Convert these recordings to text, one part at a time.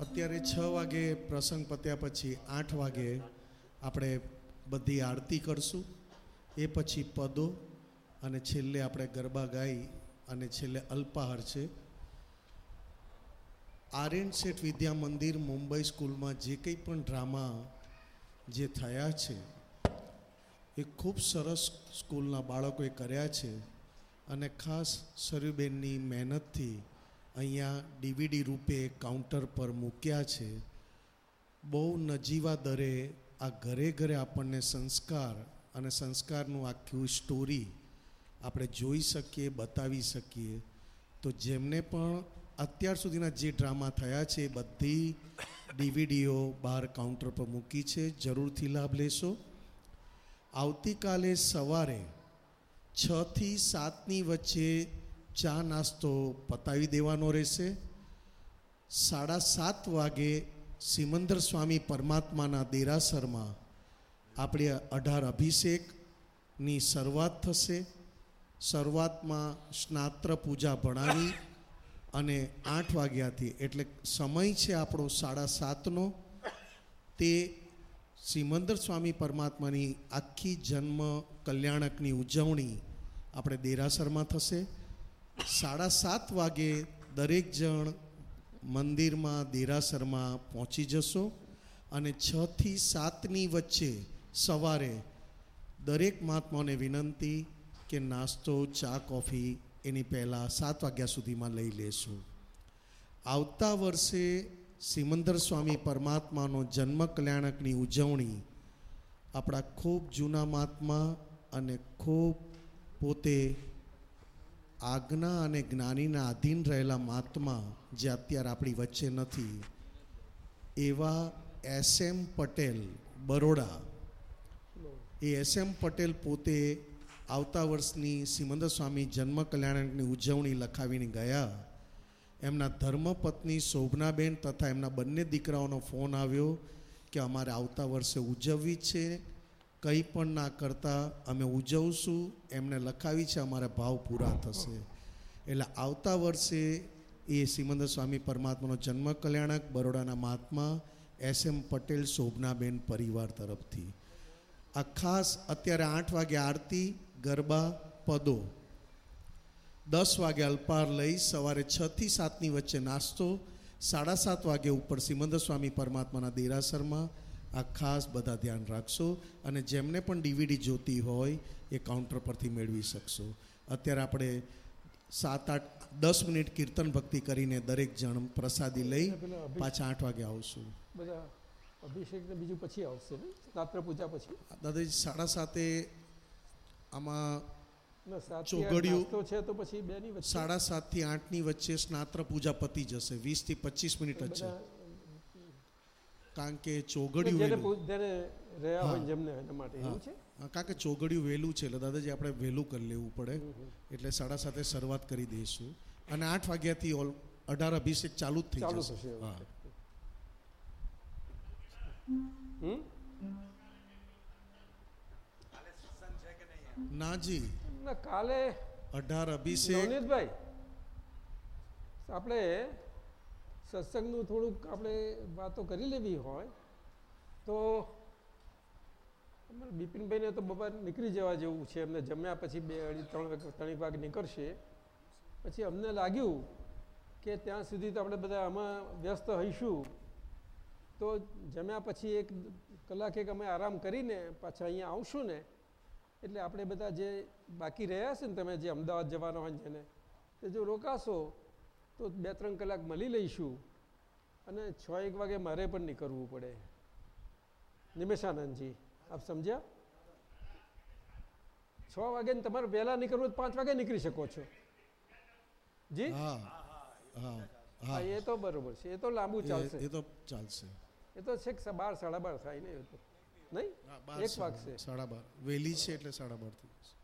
અત્યારે છ વાગે પ્રસંગ પત્યા પછી આઠ વાગે આપણે બધી આરતી કરશું. એ પછી પદો અને છેલ્લે આપણે ગરબા ગાઈ અને છેલ્લે અલ્પાહાર છે. આર્યન શેઠ વિદ્યા મંદિર મુંબઈ સ્કૂલમાં જે કંઈ પણ ડ્રામા જે થયા છે, એ ખૂબ સરસ સ્કૂલના બાળકોએ કર્યા છે અને ખાસ સરયુબેનની મહેનતથી અહીંયા ડીવીડી રૂપે કાઉન્ટર પર મૂક્યા છે. બહુ નજીવા દરે આ ઘરે ઘરે આપણને સંસ્કાર અને સંસ્કારનું આખું સ્ટોરી આપણે જોઈ શકીએ, બતાવી શકીએ. તો જેમને પણ અત્યાર સુધીના જે ડ્રામા થયા છે એ બધી ડીવીડીઓ બહાર કાઉન્ટર પર મૂકી છે. જરૂરથી લાભ લેશો. આવતીકાલે સવારે છથી સાતની વચ્ચે ચા નાસ્તો પતાવી દેવાનો રહેશે. સાડા સાત વાગે સિમંદર સ્વામી પરમાત્માના દેરાસરમાં આપણે અઢાર અભિષેકની શરૂઆત થશે. શરૂઆતમાં સ્નાત્ર પૂજા ભણાવી અને આઠ વાગ્યાથી, એટલે સમય છે આપણો સાડા સાતનો, તે સિમંદર સ્વામી પરમાત્માની આખી જન્મ કલ્યાણકની ઉજવણી આપણે દેરાસરમાં થશે. સાડા સાત વાગે દરેક જણ મંદિરમાં, દેરાસરમાં પહોંચી જશો અને છથી સાતની વચ્ચે સવારે દરેક મહાત્માઓને વિનંતી કે નાસ્તો, ચા, કોફી એની પહેલાં સાત વાગ્યા સુધીમાં લઈ લેશું. આવતા વર્ષે સિમંદર સ્વામી પરમાત્માનો જન્મ કલ્યાણકની ઉજવણી આપણા ખૂબ જૂના મહાત્મા અને ખૂબ પોતે આજ્ઞા અને જ્ઞાનીના આધીન રહેલા મહાત્મા જે અત્યારે આપણી વચ્ચે નથી, એવા એસ એમ પટેલ બરોડા. એ એસ એમ પટેલ પોતે આવતા વર્ષની સિમંદર સ્વામી જન્મ કલ્યાણકની ઉજવણી લખાવીને ગયા. એમના ધર્મપત્ની શોભનાબેન તથા એમના બંને દીકરાઓનો ફોન આવ્યો કે અમારે આવતા વર્ષે ઉજવવી છે. કંઈ પણ ના કરતા અમે ઉજવશું, એમને લખાવી છે, અમારા ભાવ પૂરા થશે. એટલે આવતા વર્ષે એ સિમંદર સ્વામી પરમાત્માનો જન્મ કલ્યાણક, બરોડાના મહાત્મા એસ એમ પટેલ શોભનાબેન પરિવાર તરફથી. આ ખાસ અત્યારે આઠ વાગે આરતી, ગરબા, પદો. દસ વાગે અલ્પાર લઈ સવારે છથી સાતની વચ્ચે નાસ્તો, સાડા સાત વાગે ઉપર સિમંદર સ્વામી પરમાત્માના દેરાસરમાં આ ખાસ બધા ધ્યાન રાખશો અને જેમને પણ ડીવીડી જોતી હોય એ કાઉન્ટર પરથી મેળવી શકશો. અત્યારે આપણે સાત આઠ દસ મિનિટ કીર્તન ભક્તિ કરીને દરેક જણ પ્રસાદી લઈ પાછા આઠ વાગે આવશું. બધા અભિષેક ને બીજું પછી આવશે ને? સ્નાત્ર પૂજા પછી? દાદાજી સાડા સાતે આમાં નાસ્તો છે તો પછી બે ની વચ્ચે. સાડા સાતથી આઠની વચ્ચે સ્નાત્ર પૂજા પતી જશે. વીસથી પચીસ મિનિટ જ છે. કારણ કે ચોગડિયું કારણ કે ચોગડિયું વહેલું છે એટલે દાદાજી આપણે વહેલું કરી લેવું પડે. એટલે સાડા સાતે શરૂઆત કરી દઈશું. અને આઠ વાગ્યાથી ઓલ અઢાર અભિષેક ચાલુ જ થઈ જશે. હા. નાજી કાલે અઢાર અભિષેક. આપણે સત્સંગનું થોડુંક આપણે વાતો કરી લેવી હોય, તો બિપિનભાઈને તો બપોર નીકળી જવા જેવું છે. એમને જમ્યા પછી બે અઢી ત્રણ વાગે, ત્રણેક વાગે નીકળશે. પછી અમને લાગ્યું કે ત્યાં સુધી તો આપણે બધા આમાં વ્યસ્ત હોઈશું. તો જમ્યા પછી એક કલાક એક અમે આરામ કરીને પાછા અહીંયા આવશું ને, એટલે આપણે બધા જે બાકી રહ્યા છે ને, તમે જે અમદાવાદ જવાના હોય જેને, તે જો રોકાશો તો બે ત્રણ કલાક મળી લઈશું અને છ એક વાગે મારે પણ નીકળવું પડે. નિમેશાનંદજી આપ સમજ્યા? છ વાગે તમારે વહેલા નીકળવું પાંચ વાગે નીકળી શકો છો. જી? હા એ તો બરોબર છે એ તો લાંબુ ચાલશે. એ- તો ચાલશે. એ તો છેક બાર સાડા બાર થાય ને એ તો. નહીં? એક વાગશે. સાડા બાર. વહેલી છે એટલે સાડા બાર થઈ જશે.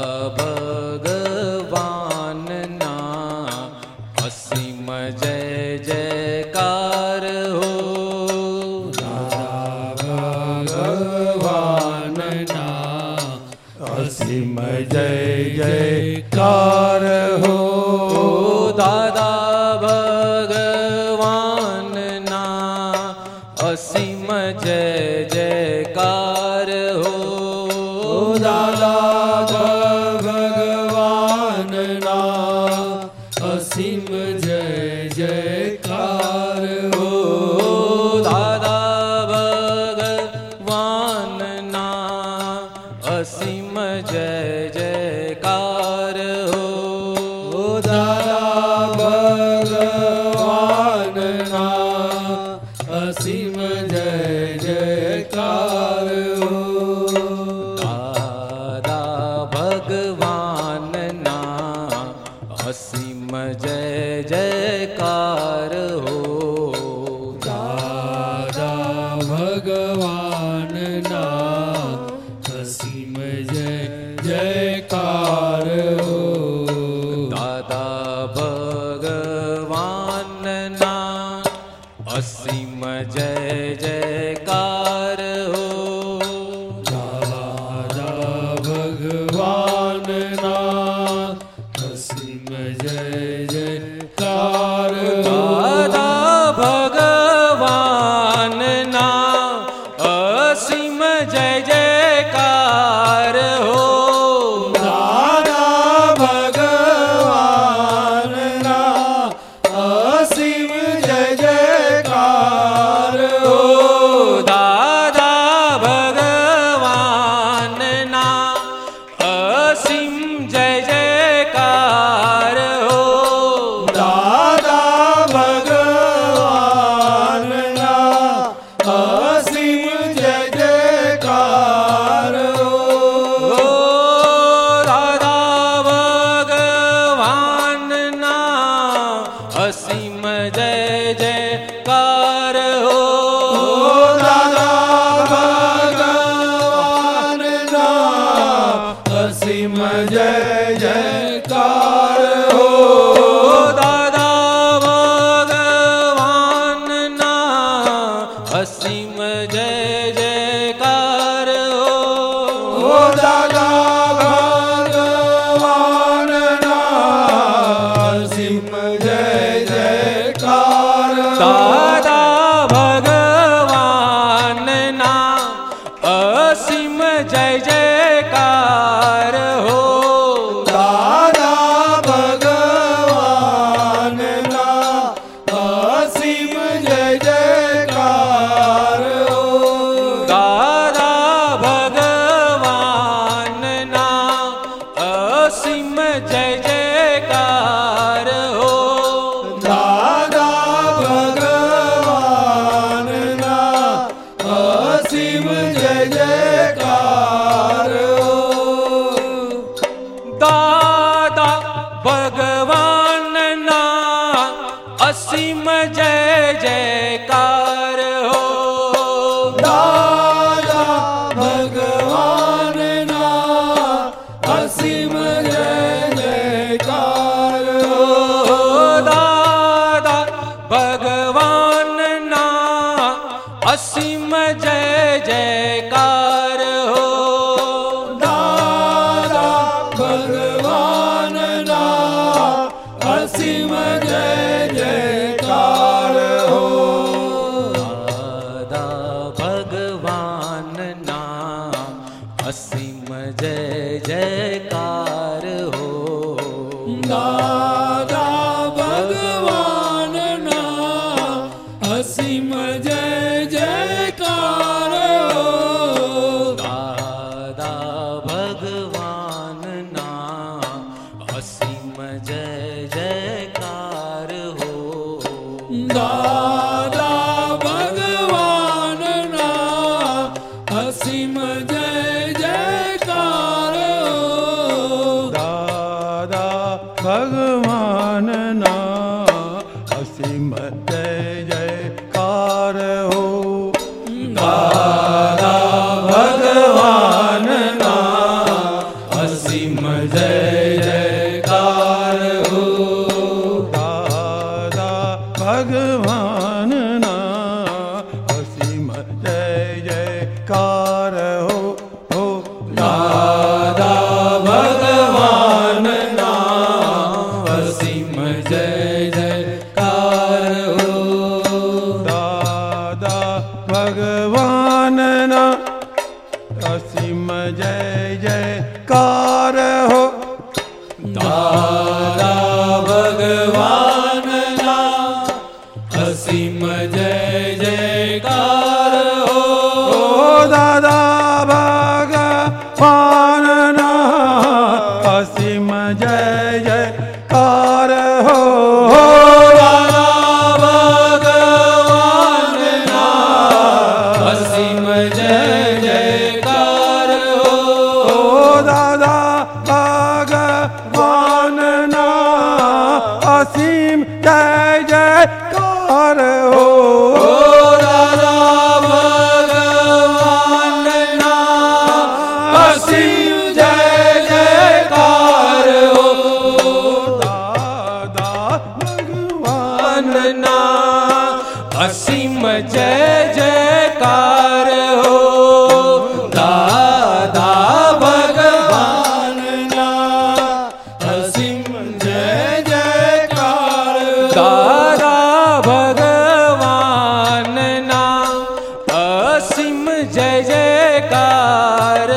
Baba. અસીમ જય જયકાર असीम ज જય જય જયકાર.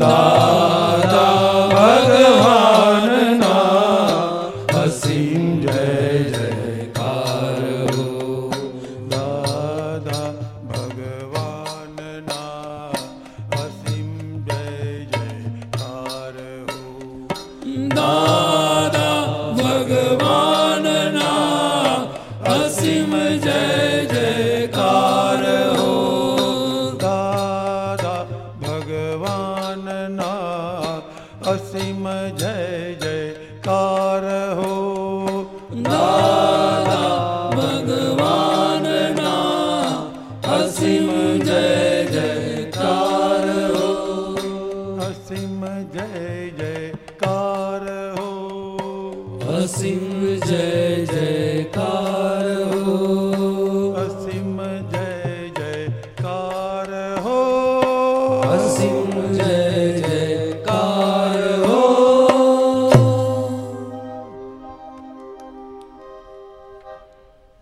Govinda.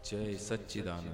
જય સચ્ચિદાનંદ